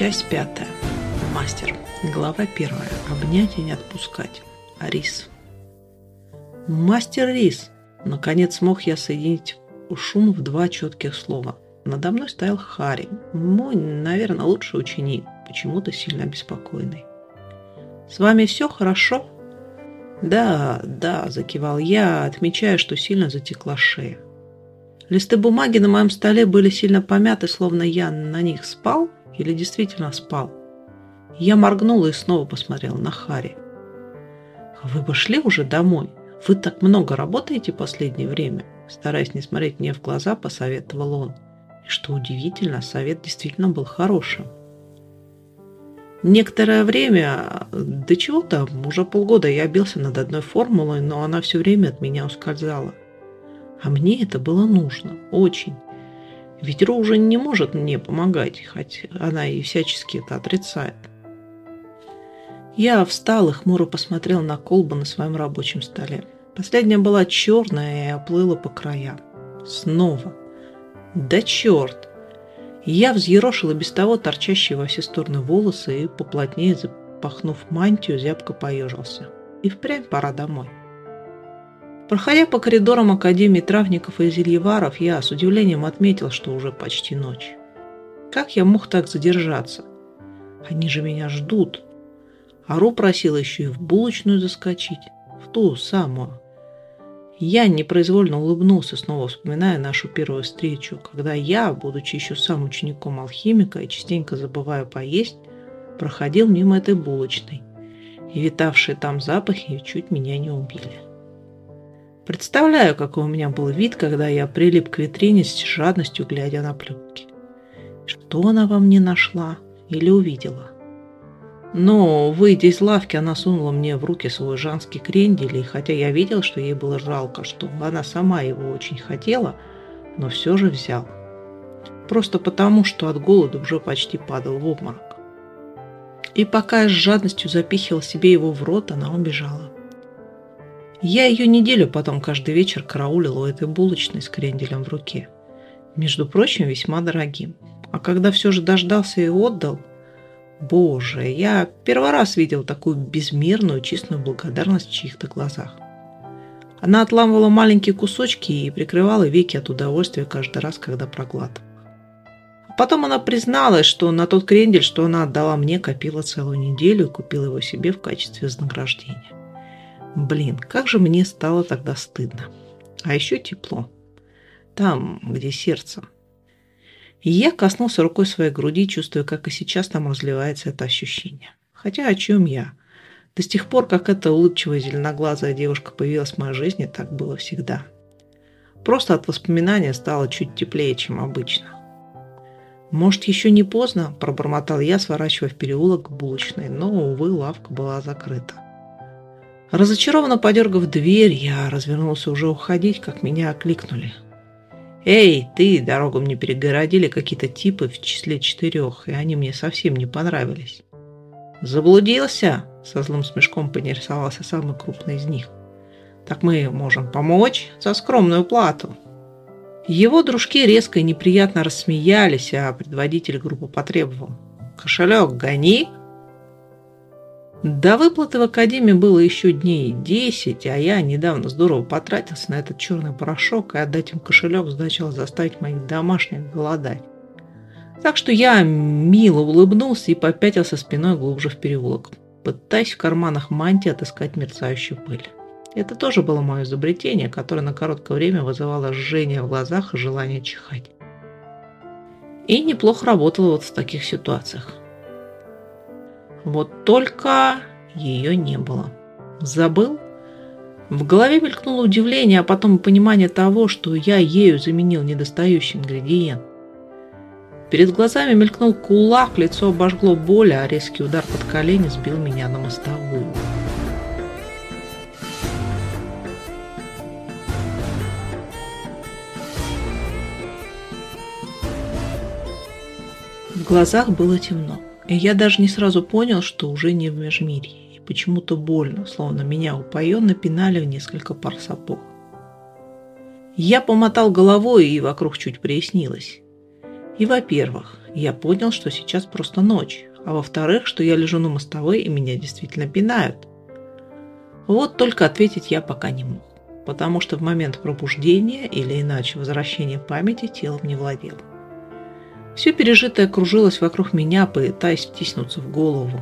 Часть пятая. Мастер. Глава первая. Обнять и не отпускать. Рис. Мастер Рис. Наконец смог я соединить шум в два четких слова. Надо мной стоял Хари, мой, наверное, лучший ученик, почему-то сильно обеспокоенный. «С вами все хорошо?» «Да, да», – закивал я, отмечая, что сильно затекла шея. Листы бумаги на моем столе были сильно помяты, словно я на них спал или действительно спал. Я моргнула и снова посмотрела на Хари. «Вы бы шли уже домой? Вы так много работаете последнее время?» Стараясь не смотреть мне в глаза, посоветовал он. И что удивительно, совет действительно был хорошим. Некоторое время, до чего то уже полгода я бился над одной формулой, но она все время от меня ускользала. А мне это было нужно, очень. Ведь Ру уже не может мне помогать, хоть она и всячески это отрицает. Я встал и хмуро посмотрел на колбу на своем рабочем столе. Последняя была черная и оплыла по краям. Снова. Да черт! Я взъерошила без того торчащие во все стороны волосы и, поплотнее запахнув мантию, зябко поежился. И впрямь пора домой. Проходя по коридорам Академии травников и зельеваров, я с удивлением отметил, что уже почти ночь. Как я мог так задержаться? Они же меня ждут. Ару просила еще и в булочную заскочить, в ту самую. Я непроизвольно улыбнулся, снова вспоминая нашу первую встречу, когда я, будучи еще сам учеником алхимика и частенько забывая поесть, проходил мимо этой булочной, и витавшие там запахи чуть меня не убили. Представляю, какой у меня был вид, когда я прилип к витрине с жадностью, глядя на плюнки. Что она во мне нашла или увидела? Но, выйдя из лавки, она сунула мне в руки свой жанский крендель, и хотя я видел, что ей было жалко, что она сама его очень хотела, но все же взял. Просто потому, что от голода уже почти падал в обморок. И пока я с жадностью запихивал себе его в рот, она убежала. Я ее неделю потом каждый вечер караулил у этой булочной с кренделем в руке. Между прочим, весьма дорогим. А когда все же дождался и отдал – Боже, я первый раз видел такую безмерную чистую благодарность в чьих-то глазах. Она отламывала маленькие кусочки и прикрывала веки от удовольствия каждый раз, когда проглатывала. Потом она призналась, что на тот крендель, что она отдала мне, копила целую неделю и купила его себе в качестве вознаграждения. Блин, как же мне стало тогда стыдно. А еще тепло. Там, где сердце. И я коснулся рукой своей груди, чувствуя, как и сейчас там разливается это ощущение. Хотя о чем я? До сих пор, как эта улыбчивая зеленоглазая девушка появилась в моей жизни, так было всегда. Просто от воспоминания стало чуть теплее, чем обычно. «Может, еще не поздно?» – пробормотал я, сворачивая в переулок к булочной, но, увы, лавка была закрыта. Разочарованно подергав дверь, я развернулся уже уходить, как меня окликнули – «Эй, ты, дорогу мне перегородили какие-то типы в числе четырех, и они мне совсем не понравились». «Заблудился?» – со злым смешком поинтересовался самый крупный из них. «Так мы можем помочь за скромную плату». Его дружки резко и неприятно рассмеялись, а предводитель группы потребовал. «Кошелек гони!» До выплаты в академии было еще дней 10, а я недавно здорово потратился на этот черный порошок, и отдать им кошелек значило заставить моих домашних голодать. Так что я мило улыбнулся и попятился спиной глубже в переулок, пытаясь в карманах мантии отыскать мерцающую пыль. Это тоже было мое изобретение, которое на короткое время вызывало жжение в глазах и желание чихать. И неплохо работало вот в таких ситуациях. Вот только ее не было. Забыл? В голове мелькнуло удивление, а потом понимание того, что я ею заменил недостающий ингредиент. Перед глазами мелькнул кулак, лицо обожгло боль, а резкий удар под колени сбил меня на мостовую. В глазах было темно. И я даже не сразу понял, что уже не в межмирье. И почему-то больно, словно меня упоенно пинали в несколько пар сапог. Я помотал головой, и вокруг чуть прояснилось. И, во-первых, я понял, что сейчас просто ночь, а во-вторых, что я лежу на мостовой и меня действительно пинают. Вот только ответить я пока не мог, потому что в момент пробуждения или иначе возвращения памяти телом не владел. Все пережитое кружилось вокруг меня, пытаясь втиснуться в голову.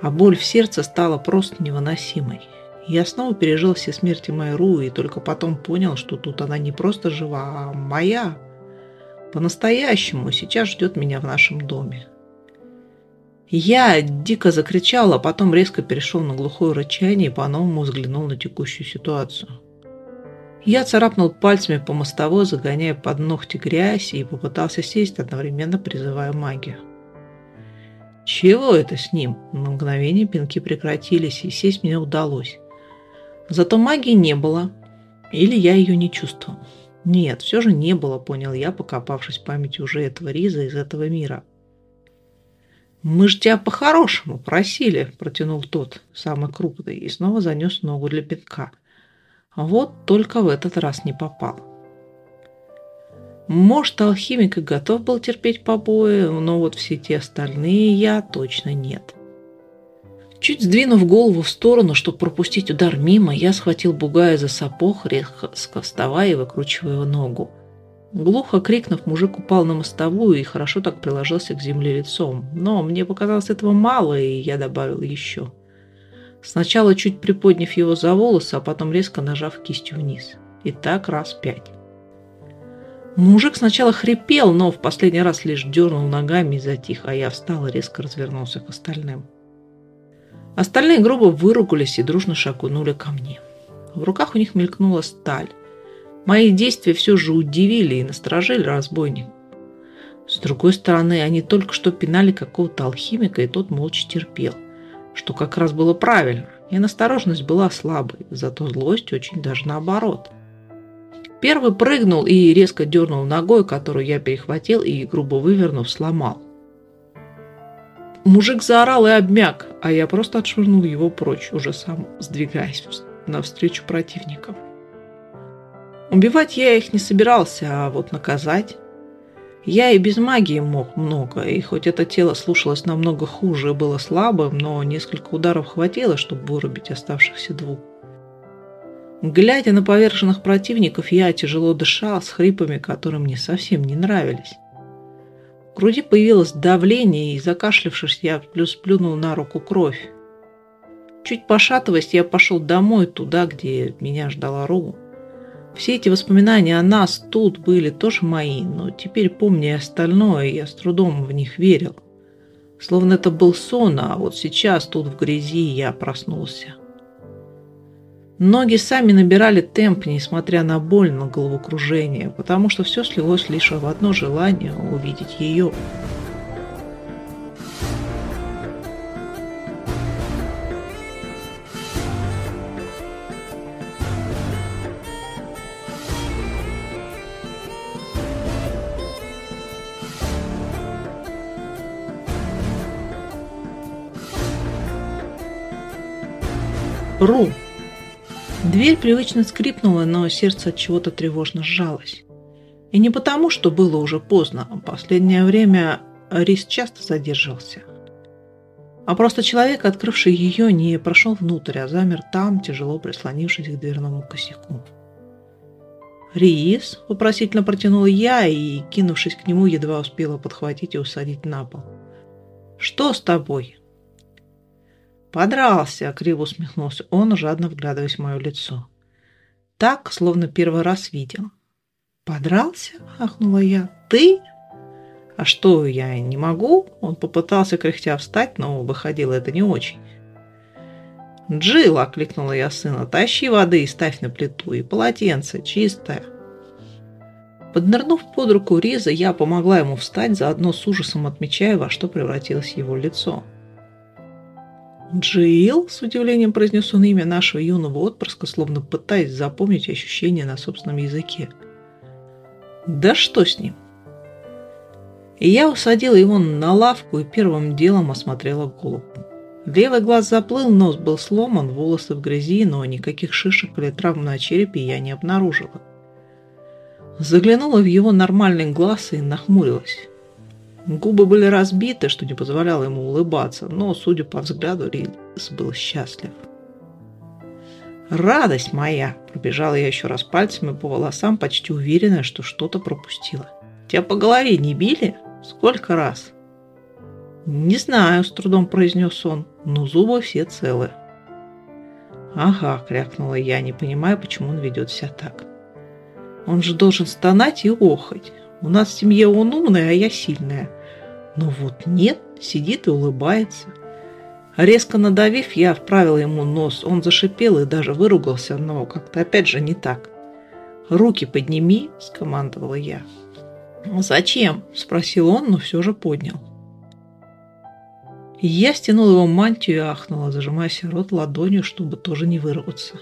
А боль в сердце стала просто невыносимой. Я снова пережил все смерти Майру и только потом понял, что тут она не просто жива, а моя. По-настоящему сейчас ждет меня в нашем доме. Я дико закричал, а потом резко перешел на глухое рычание и по-новому взглянул на текущую ситуацию. Я царапнул пальцами по мостовой, загоняя под ногти грязь и попытался сесть, одновременно призывая магию. Чего это с ним? На мгновение пинки прекратились, и сесть мне удалось. Зато магии не было. Или я ее не чувствовал. Нет, все же не было, понял я, покопавшись в памяти уже этого Риза из этого мира. «Мы ж тебя по-хорошему просили», – протянул тот, самый крупный, и снова занес ногу для пинка – вот только в этот раз не попал. Может, алхимик и готов был терпеть побои, но вот все те остальные я точно нет. Чуть сдвинув голову в сторону, чтобы пропустить удар мимо, я схватил бугая за сапог, резко вставая и выкручивая ногу. Глухо крикнув, мужик упал на мостовую и хорошо так приложился к земле лицом. Но мне показалось этого мало, и я добавил еще – Сначала чуть приподняв его за волосы, а потом резко нажав кистью вниз. И так раз пять. Мужик сначала хрипел, но в последний раз лишь дернул ногами и затих, а я встал и резко развернулся к остальным. Остальные грубо выругались и дружно шагнули ко мне. В руках у них мелькнула сталь. Мои действия все же удивили и насторожили разбойник. С другой стороны, они только что пинали какого-то алхимика, и тот молча терпел что как раз было правильно, и настороженность была слабой, зато злость очень даже наоборот. Первый прыгнул и резко дернул ногой, которую я перехватил и, грубо вывернув, сломал. Мужик заорал и обмяк, а я просто отшвырнул его прочь, уже сам сдвигаясь навстречу противникам. Убивать я их не собирался, а вот наказать я и без магии мог много, и хоть это тело слушалось намного хуже и было слабым, но несколько ударов хватило, чтобы вырубить оставшихся двух. Глядя на поверженных противников, я тяжело дышал с хрипами, которые мне совсем не нравились. В груди появилось давление, и закашлявшись, я плюс плюнул на руку кровь. Чуть пошатываясь, я пошел домой, туда, где меня ждала Ру. Все эти воспоминания о нас тут были тоже мои, но теперь, помня остальное, я с трудом в них верил. Словно это был сон, а вот сейчас тут в грязи я проснулся. Ноги сами набирали темп, несмотря на боль, на головокружение, потому что все слилось лишь в одно желание увидеть ее – Ру. Дверь привычно скрипнула, но сердце от чего-то тревожно сжалось. И не потому, что было уже поздно. В последнее время Рис часто задержался. А просто человек, открывший ее, не прошел внутрь, а замер там, тяжело прислонившись к дверному косяку. «Рис?» – вопросительно протянула я и, кинувшись к нему, едва успела подхватить и усадить на пол. «Что с тобой?» «Подрался!» – криво усмехнулся он, жадно вглядываясь в мое лицо. Так, словно первый раз видел. «Подрался?» – ахнула я. «Ты?» «А что, я не могу?» Он попытался кряхтя встать, но выходило это не очень. «Джилл!» – окликнула я сына. «Тащи воды и ставь на плиту, и полотенце чистое». Поднырнув под руку Риза, я помогла ему встать, заодно с ужасом отмечая, во что превратилось его лицо. «Джилл?» – с удивлением произнес он имя нашего юного отпрыска, словно пытаясь запомнить ощущения на собственном языке. «Да что с ним?» И я усадила его на лавку и первым делом осмотрела голову. Левый глаз заплыл, нос был сломан, волосы в грязи, но никаких шишек или травм на черепе я не обнаружила. Заглянула в его нормальный глаз и нахмурилась. Губы были разбиты, что не позволяло ему улыбаться, но, судя по взгляду, Рис был счастлив. «Радость моя!» – пробежала я еще раз пальцами по волосам, почти уверенная, что что-то пропустила. «Тебя по голове не били? Сколько раз?» «Не знаю», – с трудом произнес он, – «но зубы все целы». «Ага», – крякнула я, не понимая, почему он ведет себя так. «Он же должен стонать и охать. У нас в семье он умный, а я сильная. Но вот нет, сидит и улыбается». Резко надавив, я вправила ему нос. Он зашипел и даже выругался, но как-то опять же не так. «Руки подними», – скомандовала я. «Зачем?» – спросил он, но все же поднял. Я стянула его мантию и ахнула, зажимая рот ладонью, чтобы тоже не вырваться.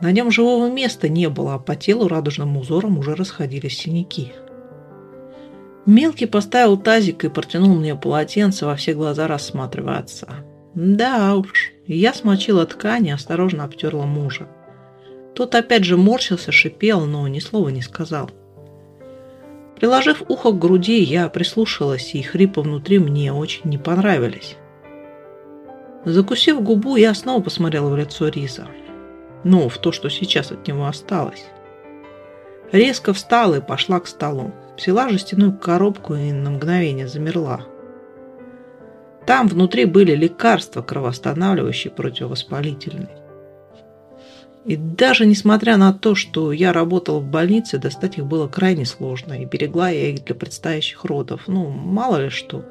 На нем живого места не было, а по телу радужным узором уже расходились синяки. Мелкий поставил тазик и протянул мне полотенце, во все глаза рассматривая отца. Да уж, я смочила ткань и осторожно обтерла мужа. Тот опять же морщился, шипел, но ни слова не сказал. Приложив ухо к груди, я прислушалась, и хрипы внутри мне очень не понравились. Закусив губу, я снова посмотрела в лицо Риза. Ну, в то, что сейчас от него осталось. Резко встала и пошла к столу. Взяла жестяную коробку и на мгновение замерла. Там внутри были лекарства кровоостанавливающие, противовоспалительные. И даже несмотря на то, что я работала в больнице, достать их было крайне сложно, и берегла я их для предстоящих родов. Ну, мало ли что.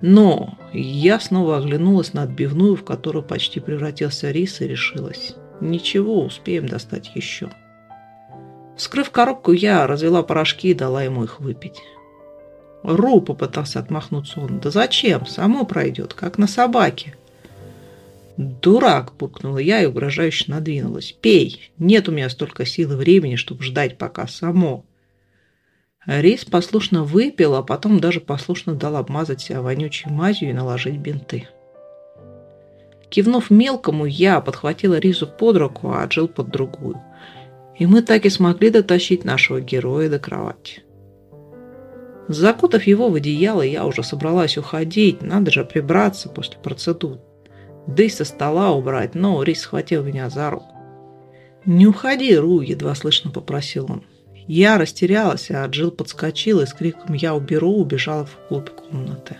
Но я снова оглянулась на отбивную, в которую почти превратился рис, и решилась. Ничего, успеем достать еще. Вскрыв коробку, я развела порошки и дала ему их выпить. Ру попытался отмахнуться он. Да зачем? Само пройдет, как на собаке. «Дурак!» – буркнула я и угрожающе надвинулась. «Пей! Нет у меня столько сил и времени, чтобы ждать, пока само!» Рис послушно выпил, а потом даже послушно дал обмазать себя вонючей мазью и наложить бинты. Кивнув мелкому, я подхватила Ризу под руку, а Джилл под другую. И мы так и смогли дотащить нашего героя до кровати. Закутав его в одеяло, я уже собралась уходить, надо же прибраться после процедур да и со стола убрать, но Рис схватил меня за руку. «Не уходи, Ру!» – едва слышно попросил он. Я растерялась, а Джилл подскочила и с криком «Я уберу!» убежала в клуб комнаты.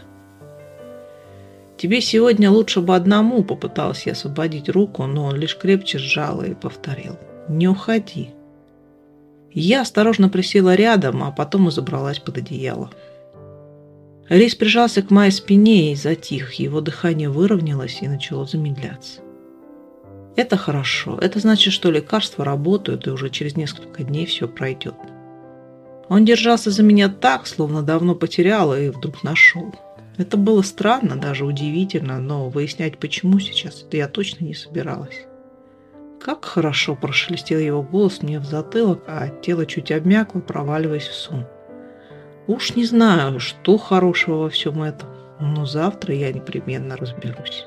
«Тебе сегодня лучше бы одному!» – попыталась я освободить руку, но он лишь крепче сжал и повторил. «Не уходи!» Я осторожно присела рядом, а потом и забралась под одеяло. Рейс прижался к моей спине и затих. Его дыхание выровнялось и начало замедляться. Это хорошо. Это значит, что лекарства работают, и уже через несколько дней все пройдет. Он держался за меня так, словно давно потерял и вдруг нашел. Это было странно, даже удивительно, но выяснять, почему сейчас, я точно не собиралась. Как хорошо прошелестел его голос мне в затылок, а тело чуть обмякло, проваливаясь в сон. Уж не знаю, что хорошего во всем этом, но завтра я непременно разберусь.